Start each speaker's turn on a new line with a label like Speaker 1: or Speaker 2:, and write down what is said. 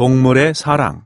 Speaker 1: 동물의 사랑.